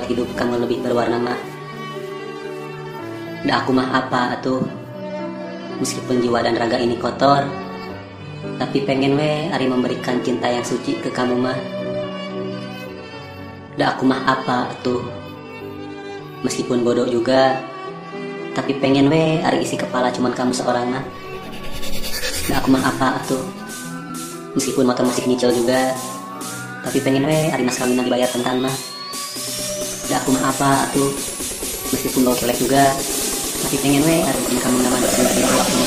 membuat hidup kamu lebih berwarna mah dah aku mah apa atuh. Meskipun jiwa dan raga ini kotor tapi pengen we ari memberikan cinta yang suci ke kamu mah dah aku mah apa atuh. Meskipun bodoh juga tapi pengen we ari isi kepala cuman kamu seorang mah dah aku mah apa atuh. Meskipun motor musik nyicil juga tapi pengen we ari mas kawinan dibayar tentang mah dah aku mah apa atuh meskipun bau kelek juga tapi pengen we ari kamu nama aku